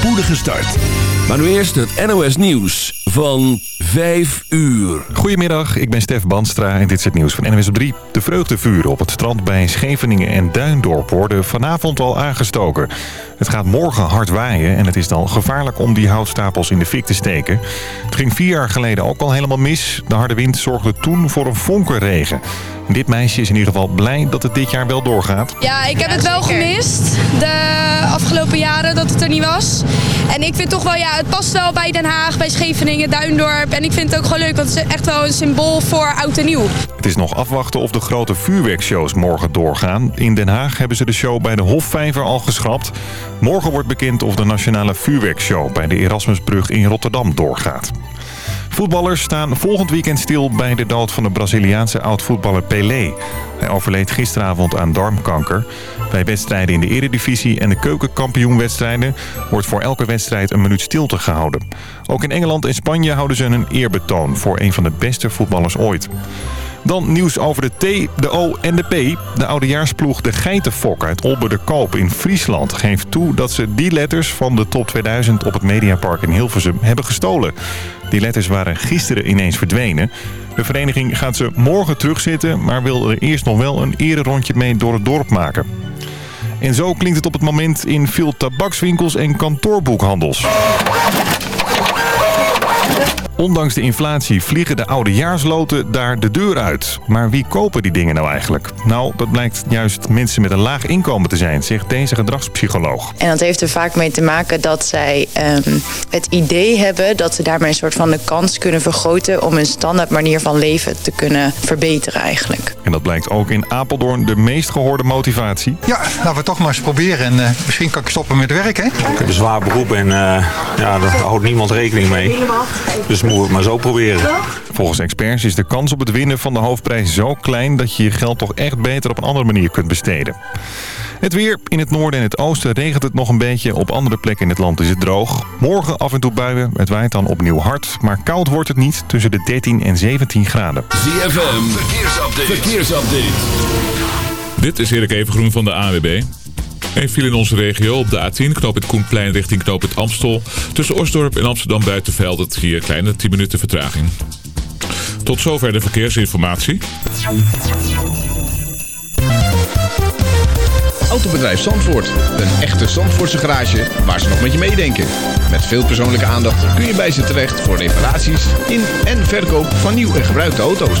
spoedige start. Maar nu eerst het NOS Nieuws van 5 uur. Goedemiddag, ik ben Stef Banstra en dit is het nieuws van NWS op 3. De vreugdevuren op het strand bij Scheveningen en Duindorp worden vanavond al aangestoken. Het gaat morgen hard waaien en het is dan gevaarlijk om die houtstapels in de fik te steken. Het ging vier jaar geleden ook al helemaal mis. De harde wind zorgde toen voor een vonkenregen. Dit meisje is in ieder geval blij dat het dit jaar wel doorgaat. Ja, ik heb het wel gemist de afgelopen jaren dat het er niet was. En ik vind toch wel, ja, het past wel bij Den Haag, bij Scheveningen, Duindorp. En ik vind het ook gewoon leuk, want het is echt wel een symbool voor oud en nieuw. Het is nog afwachten of de grote vuurwerkshows morgen doorgaan. In Den Haag hebben ze de show bij de Hofvijver al geschrapt. Morgen wordt bekend of de nationale vuurwerkshow bij de Erasmusbrug in Rotterdam doorgaat. Voetballers staan volgend weekend stil bij de dood van de Braziliaanse oud-voetballer Pelé. Hij overleed gisteravond aan darmkanker. Bij wedstrijden in de eredivisie en de keukenkampioenwedstrijden... wordt voor elke wedstrijd een minuut stilte gehouden. Ook in Engeland en Spanje houden ze een eerbetoon... voor een van de beste voetballers ooit. Dan nieuws over de T, de O en de P. De oudejaarsploeg De Geitenfok uit Olber de Koop in Friesland geeft toe dat ze die letters van de top 2000 op het Mediapark in Hilversum hebben gestolen. Die letters waren gisteren ineens verdwenen. De vereniging gaat ze morgen terugzitten, maar wil er eerst nog wel een ererondje mee door het dorp maken. En zo klinkt het op het moment in veel tabakswinkels en kantoorboekhandels. Ondanks de inflatie vliegen de oudejaarsloten daar de deur uit. Maar wie kopen die dingen nou eigenlijk? Nou, dat blijkt juist mensen met een laag inkomen te zijn, zegt deze gedragspsycholoog. En dat heeft er vaak mee te maken dat zij um, het idee hebben dat ze daarmee een soort van de kans kunnen vergroten om hun standaard manier van leven te kunnen verbeteren eigenlijk. En dat blijkt ook in Apeldoorn de meest gehoorde motivatie. Ja, laten we toch maar eens proberen en uh, misschien kan ik stoppen met werk hè? Ik heb een zwaar beroep en uh, ja, daar houdt niemand rekening mee. Dus moet het maar zo proberen. Volgens experts is de kans op het winnen van de hoofdprijs zo klein... dat je je geld toch echt beter op een andere manier kunt besteden. Het weer. In het noorden en het oosten regent het nog een beetje. Op andere plekken in het land is het droog. Morgen af en toe buien. Het waait dan opnieuw hard. Maar koud wordt het niet. Tussen de 13 en 17 graden. ZFM. Verkeersupdate. Verkeersupdate. Dit is Erik Evengroen van de AWB. Een viel in onze regio op de A10, knoop het Koenplein richting knoop het Amstel. Tussen Osdorp en Amsterdam Buitenveld het hier kleine 10 minuten vertraging. Tot zover de verkeersinformatie. Autobedrijf Zandvoort. Een echte Zandvoortse garage waar ze nog met je meedenken. Met veel persoonlijke aandacht kun je bij ze terecht voor reparaties in en verkoop van nieuw en gebruikte auto's.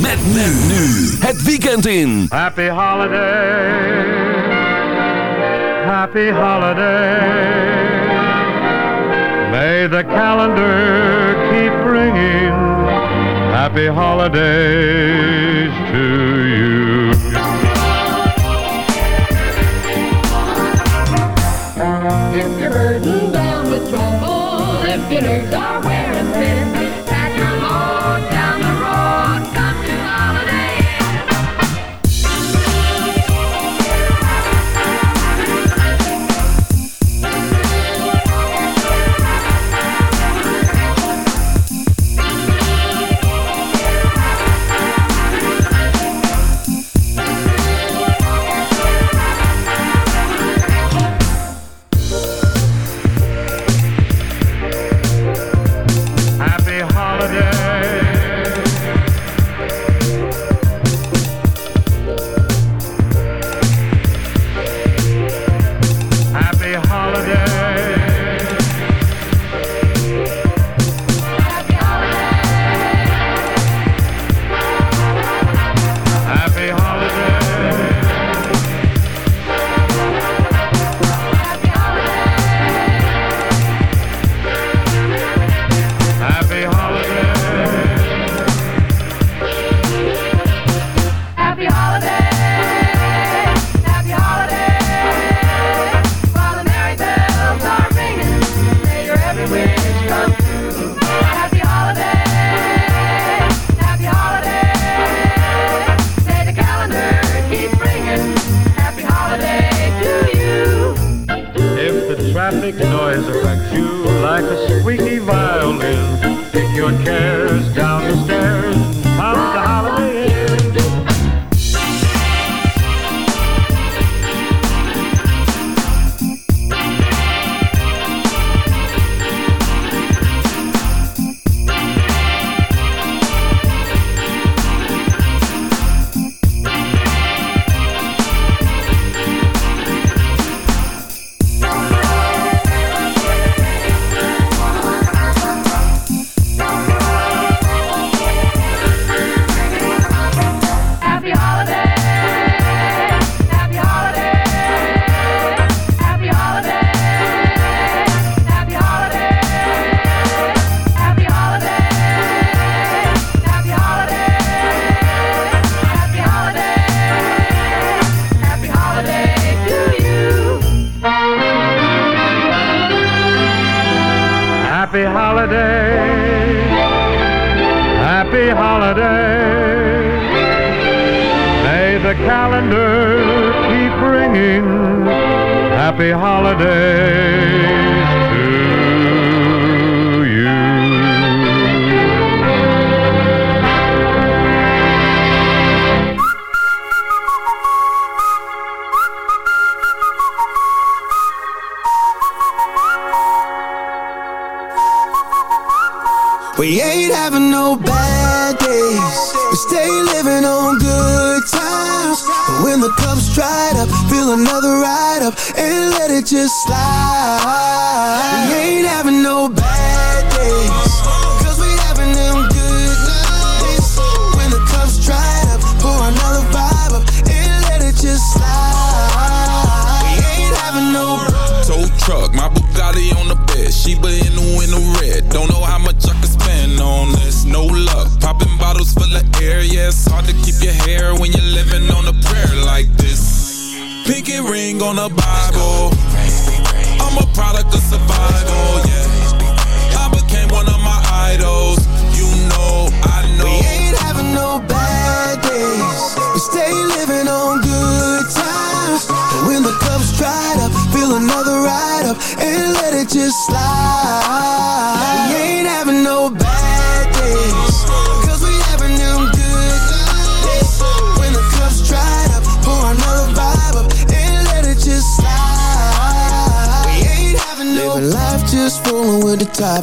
Met men nu. Het weekend in. Happy holiday. Happy holiday. May the calendar keep bringing happy holidays to you.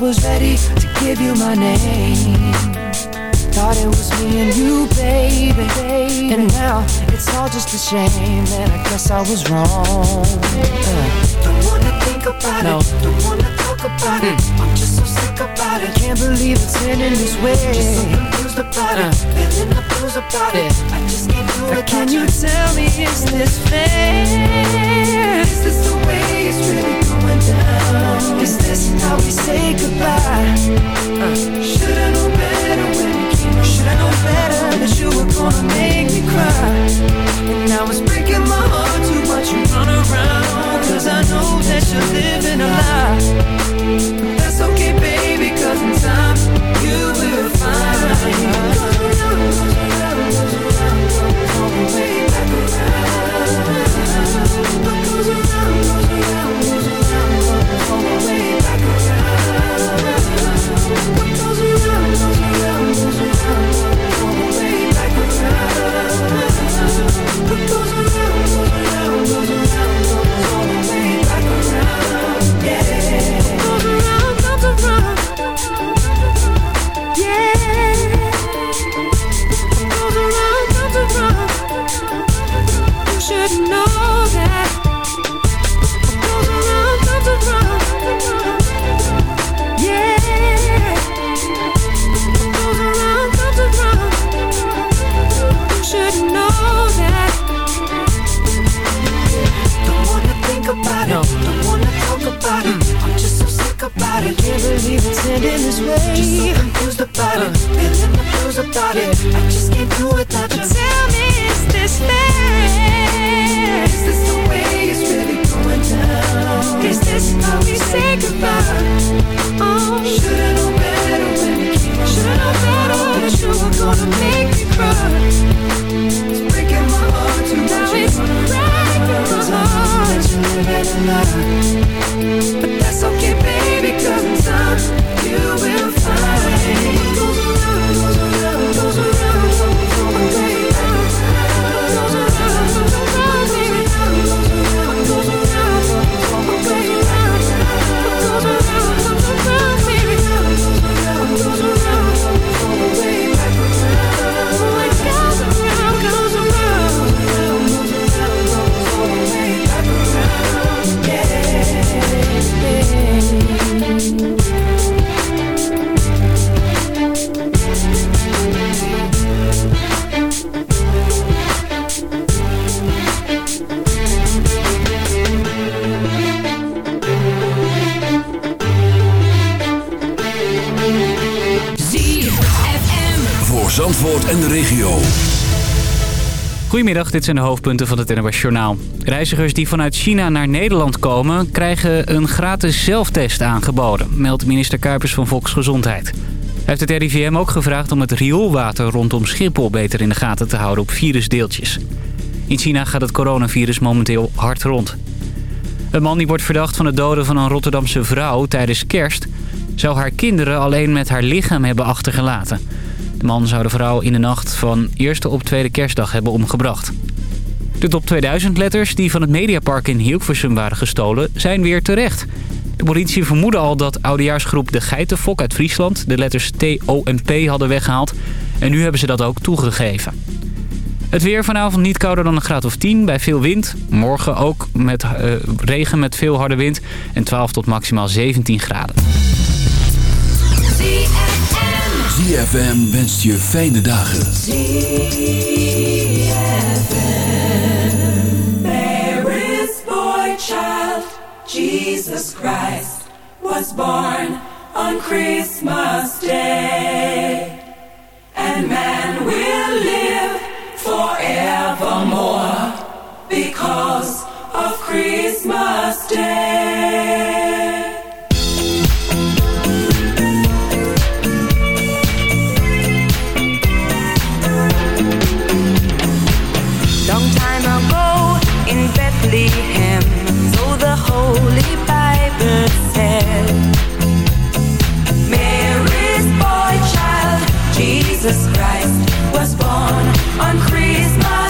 was ready to give you my name Thought it was me and you, baby, baby. And now it's all just a shame And I guess I was wrong uh. Don't wanna think about no. it Don't wanna talk about mm. it hmm. I'm just so sick about it Can't believe it's ending this way Just so confused about uh. it Feeling the blues about yeah. it I just can't do it Can you tell me, is this fair? Is this the way it's really is this how we say goodbye? Uh, should better when came? Should better that you were gonna make me cry? Now it's breaking my heart run I know that you're living a lie That's okay baby cause in time you will find En de regio. Goedemiddag, dit zijn de hoofdpunten van het NOS Journaal. Reizigers die vanuit China naar Nederland komen... krijgen een gratis zelftest aangeboden, meldt minister Kuipers van Volksgezondheid. Hij heeft het RIVM ook gevraagd om het rioolwater rondom Schiphol... beter in de gaten te houden op virusdeeltjes. In China gaat het coronavirus momenteel hard rond. Een man die wordt verdacht van het doden van een Rotterdamse vrouw tijdens kerst... zou haar kinderen alleen met haar lichaam hebben achtergelaten... De man zou de vrouw in de nacht van eerste op tweede kerstdag hebben omgebracht. De top 2000 letters die van het Mediapark in Hilversum waren gestolen zijn weer terecht. De politie vermoedde al dat oudejaarsgroep De Geitenfok uit Friesland de letters T, O en P hadden weggehaald. En nu hebben ze dat ook toegegeven. Het weer vanavond niet kouder dan een graad of 10 bij veel wind. Morgen ook met eh, regen met veel harde wind en 12 tot maximaal 17 graden. ZFM wenst je fijne dagen. There is boy child, Jesus Christ, was born on Christmas Day. And man will live forevermore because of Christmas Day. Christ, was born on Christmas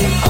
They found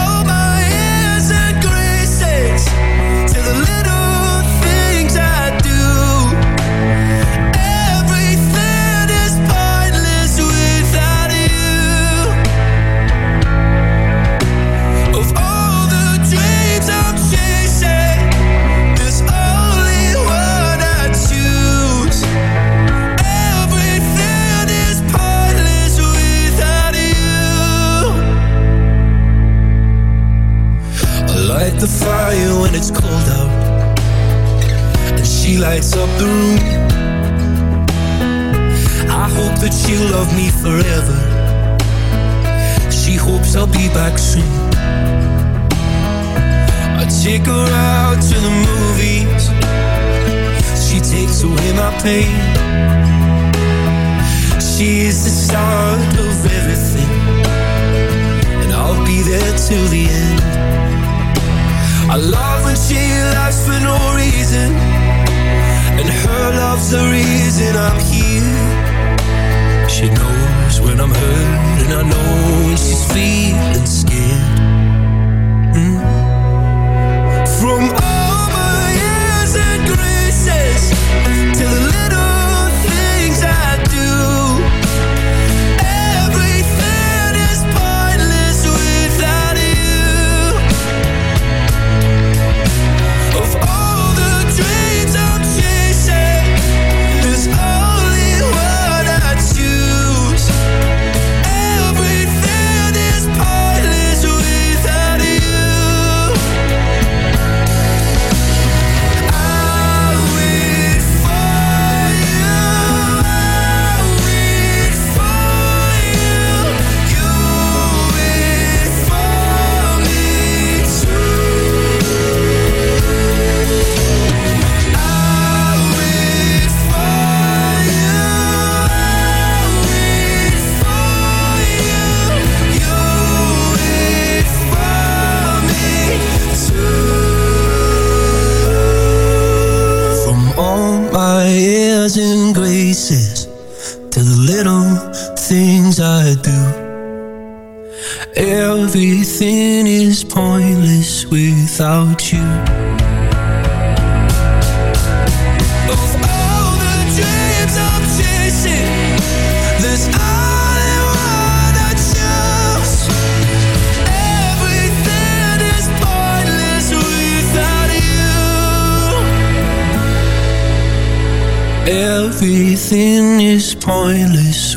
pain.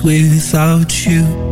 without you.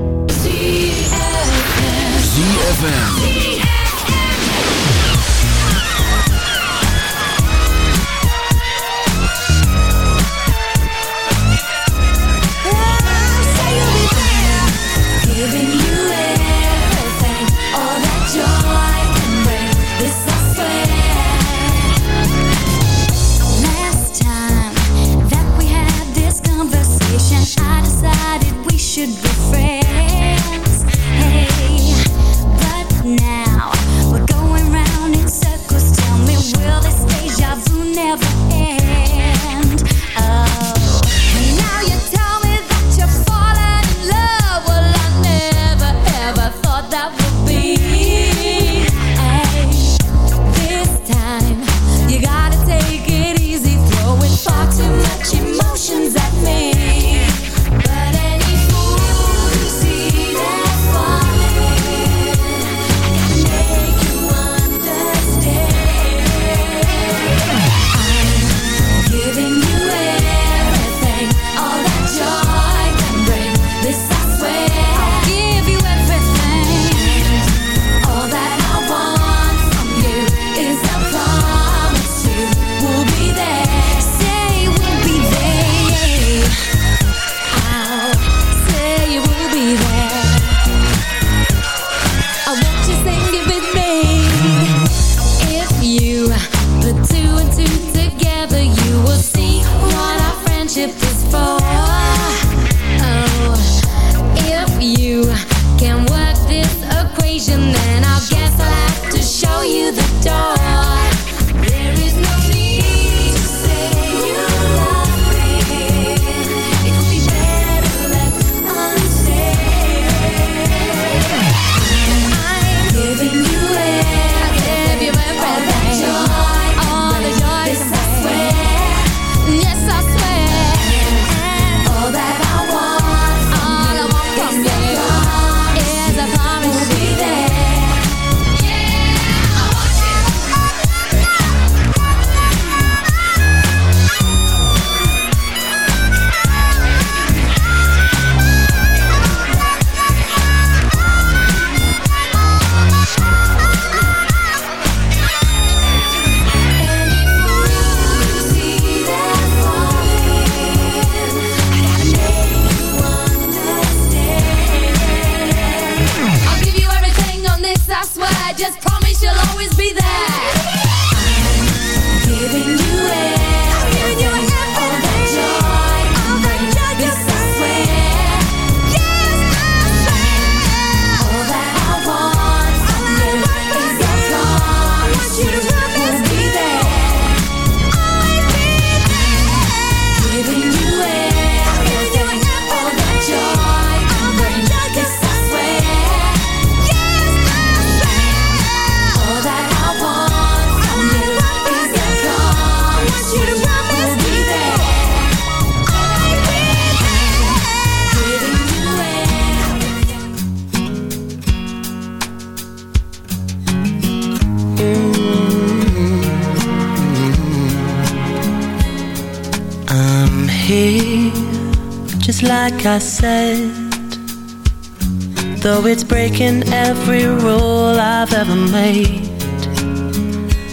It's breaking every rule I've ever made.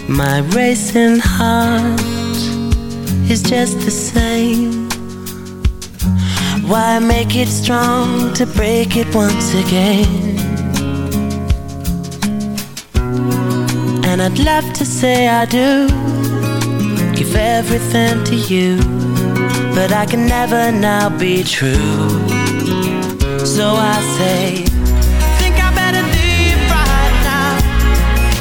My racing heart is just the same. Why make it strong to break it once again? And I'd love to say I do give everything to you, but I can never now be true. So I say,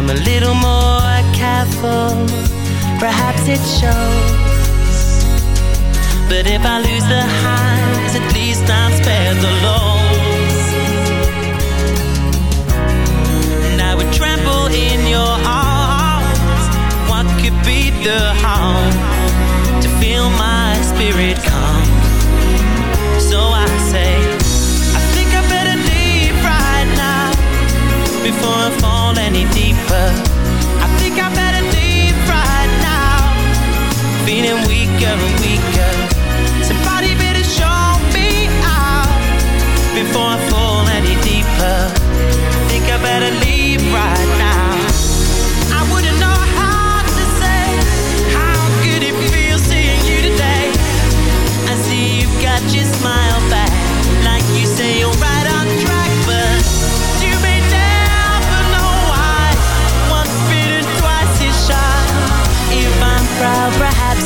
I'm a little more careful, perhaps it shows. But if I lose the highs, at least I'm spared the lows. And I would trample in your arms. What could be the harm to feel my spirit calm? So I say, before I fall any deeper. I think I better leave right now, feeling weaker and weaker. Somebody better show me out before I fall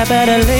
I better leave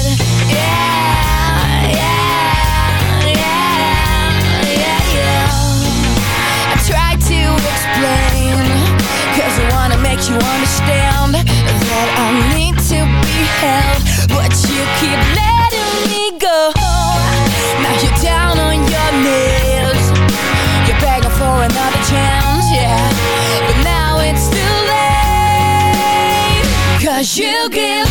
You give